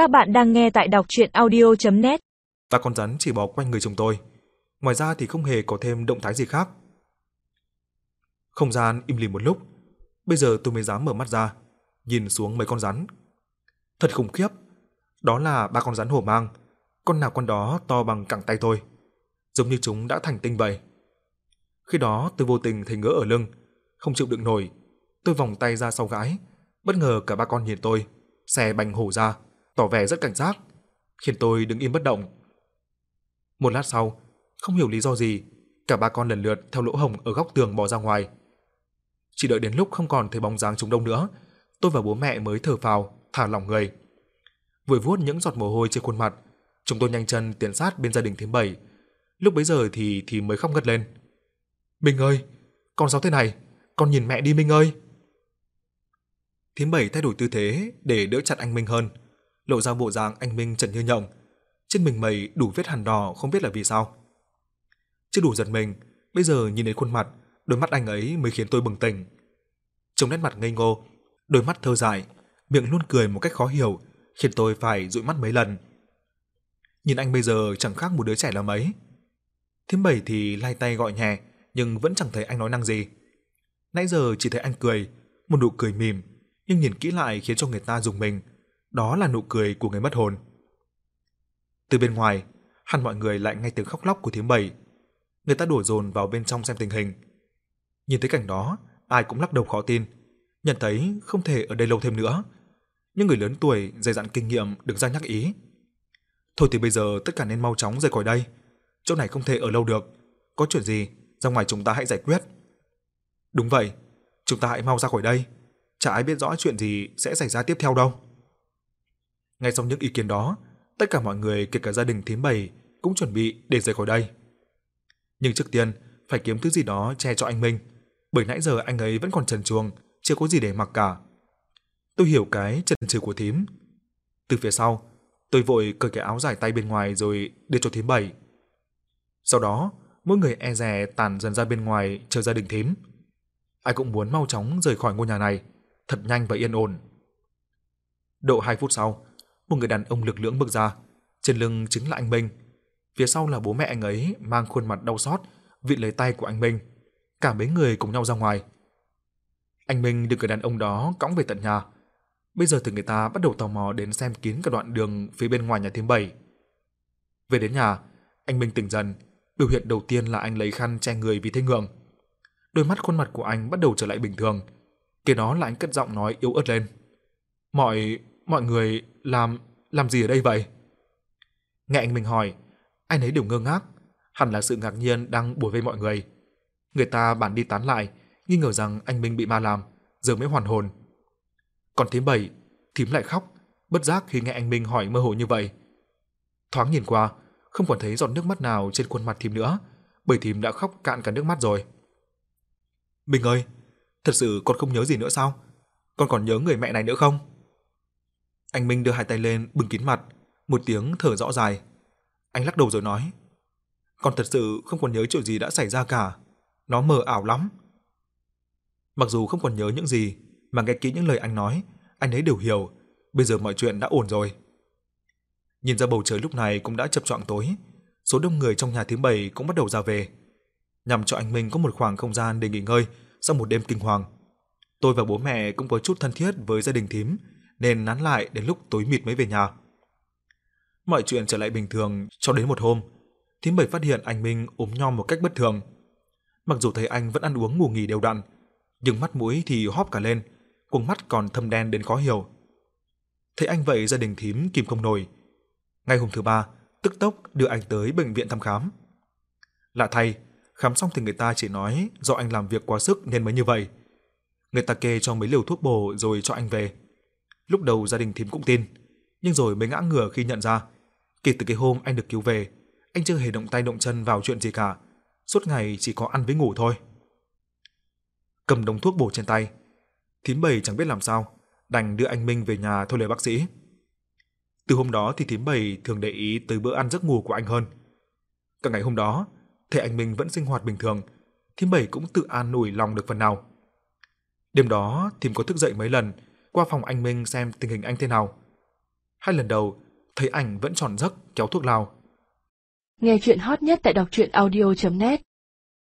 Các bạn đang nghe tại đọc chuyện audio.net ta con rắn chỉ bò quanh người chúng tôi. Ngoài ra thì không hề có thêm động thái gì khác. Không gian im lìm một lúc. Bây giờ tôi mới dám mở mắt ra, nhìn xuống mấy con rắn. Thật khủng khiếp. Đó là ba con rắn hổ mang. Con nào con đó to bằng cẳng tay tôi. Giống như chúng đã thành tinh vậy. Khi đó tôi vô tình thấy ngỡ ở lưng, không chịu đựng nổi. Tôi vòng tay ra sau gái, bất ngờ cả ba con nhìn tôi, xe bành hổ ra, tỏ vẻ rất cảnh giác, khiến tôi đứng im bất động. Một lát sau, không hiểu lý do gì, cả ba con lần lượt theo lỗ hổng ở góc tường bò ra ngoài. Chỉ đợi đến lúc không còn thấy bóng dáng chúng đâu nữa, tôi và bố mẹ mới thở phào, thả lỏng người. Vừa vuốt những giọt mồ hôi trên khuôn mặt, chúng tôi nhanh chân tiến sát bên gia đình thứ bảy. Lúc bấy giờ thì thì mới khóc ngất lên. Minh ơi, con sao thế này? Con nhìn mẹ đi Minh ơi. Thím bảy thay đổi tư thế để đỡ chặt anh Minh hơn, lộ ra bộ dạng anh Minh trần như nhộng, trên mình mày đủ vết hằn đỏ không biết là vì sao. Chưa đủ giật mình, bây giờ nhìn đến khuôn mặt, đôi mắt anh ấy mới khiến tôi bừng tỉnh. Trông nét mặt ngây ngô, đôi mắt thơ dại, miệng luôn cười một cách khó hiểu, khiến tôi phải dụi mắt mấy lần. Nhìn anh bây giờ chẳng khác một đứa trẻ là mấy. Thím bảy thì lay tay gọi nhẹ, nhưng vẫn chẳng thấy anh nói năng gì. Nãy giờ chỉ thấy anh cười, một nụ cười mỉm, nhưng nhìn kỹ lại khiến cho người ta dùng mình. Đó là nụ cười của người mất hồn. Từ bên ngoài, hẳn mọi người lại nghe tiếng khóc lóc của thím bảy. Người ta đổ dồn vào bên trong xem tình hình. Nhìn thấy cảnh đó, ai cũng lắc đầu khó tin, nhận thấy không thể ở đây lâu thêm nữa. những người lớn tuổi, dày dặn kinh nghiệm được ra nhắc ý. Thôi thì bây giờ tất cả nên mau chóng rời khỏi đây. Chỗ này không thể ở lâu được. Có chuyện gì, ra ngoài chúng ta hãy giải quyết. Đúng vậy, chúng ta hãy mau ra khỏi đây. Chả ai biết rõ chuyện gì sẽ xảy ra tiếp theo đâu. Ngay sau những ý kiến đó, tất cả mọi người kể cả gia đình thím bảy cũng chuẩn bị để rời khỏi đây. Nhưng trước tiên, phải kiếm thứ gì đó che cho anh Minh, bởi nãy giờ anh ấy vẫn còn trần truồng, chưa có gì để mặc cả. Tôi hiểu cái chần chừ của thím. Từ phía sau, tôi vội cởi cái áo dài tay bên ngoài rồi đưa cho thím bảy. Sau đó, mỗi người e dè tản dần ra bên ngoài chờ gia đình thím. Ai cũng muốn mau chóng rời khỏi ngôi nhà này, thật nhanh và yên ổn. Độ 2 phút sau, một người đàn ông lực lưỡng bước ra, trên lưng chính là anh Minh. Phía sau là bố mẹ anh ấy mang khuôn mặt đau xót, vịn lấy tay của anh Minh. Cả mấy người cùng nhau ra ngoài. Anh Minh được người đàn ông đó cõng về tận nhà. Bây giờ thì người ta bắt đầu tò mò đến xem kín cả đoạn đường phía bên ngoài nhà thêm bảy. Về đến nhà, anh Minh tỉnh dần, biểu hiện đầu tiên là anh lấy khăn che người vì thấy ngượng. Đôi mắt khuôn mặt của anh bắt đầu trở lại bình thường. Kế đó là anh cất giọng nói yếu ớt lên. "Mọi mọi người làm làm gì ở đây vậy?" Nghe anh Minh hỏi, anh ấy đều ngơ ngác, hẳn là sự ngạc nhiên đang bủa vây mọi người. Người ta bản đi tán lại, nghi ngờ rằng anh Minh bị ma làm, giờ mới hoàn hồn. Còn thím bảy, thím lại khóc, bất giác khi nghe anh Minh hỏi mơ hồ như vậy. Thoáng nhìn qua, không còn thấy giọt nước mắt nào trên khuôn mặt thím nữa, bởi thím đã khóc cạn cả nước mắt rồi. Minh ơi, thật sự con không nhớ gì nữa sao? Con còn nhớ người mẹ này nữa không? Anh Minh đưa hai tay lên bưng kín mặt, một tiếng thở rõ dài. Anh lắc đầu rồi nói: "Con thật sự không còn nhớ chuyện gì đã xảy ra cả, nó mờ ảo lắm." Mặc dù không còn nhớ những gì, mà nghe kỹ những lời anh nói, anh ấy đều hiểu, bây giờ mọi chuyện đã ổn rồi. Nhìn ra bầu trời lúc này cũng đã chập choạng tối, số đông người trong nhà thứ bảy cũng bắt đầu ra về, nhằm cho anh Minh có một khoảng không gian để nghỉ ngơi sau một đêm kinh hoàng. Tôi và bố mẹ cũng có chút thân thiết với gia đình thím, nên nán lại đến lúc tối mịt mới về nhà. Mọi chuyện trở lại bình thường cho đến một hôm, thím bảy phát hiện anh Minh ốm nhom một cách bất thường. Mặc dù thấy anh vẫn ăn uống ngủ nghỉ đều đặn, nhưng mắt mũi thì hóp cả lên, cuống mắt còn thâm đen đến khó hiểu. Thấy anh vậy gia đình thím kìm không nổi. Ngày hôm thứ ba, tức tốc đưa anh tới bệnh viện thăm khám. Lạ thay, khám xong thì người ta chỉ nói do anh làm việc quá sức nên mới như vậy. Người ta kê cho mấy liều thuốc bổ rồi cho anh về. Lúc đầu gia đình thím cũng tin, nhưng rồi mới ngã ngửa khi nhận ra, kể từ cái hôm anh được cứu về, anh chưa hề động tay động chân vào chuyện gì cả, suốt ngày chỉ có ăn với ngủ thôi. Cầm đống thuốc bổ trên tay, thím bảy chẳng biết làm sao, đành đưa anh Minh về nhà thôi lời bác sĩ. Từ hôm đó thì thím bảy thường để ý tới bữa ăn giấc ngủ của anh hơn. Cả ngày hôm đó, thấy anh Minh vẫn sinh hoạt bình thường, thím bảy cũng tự an ủi lòng được phần nào. Đêm đó, thím có thức dậy mấy lần, qua phòng anh Minh xem tình hình anh thế nào. Hai lần đầu, thấy ảnh vẫn tròn giấc kéo thuốc lào. Nghe chuyện hot nhất tại đọc truyện audio.net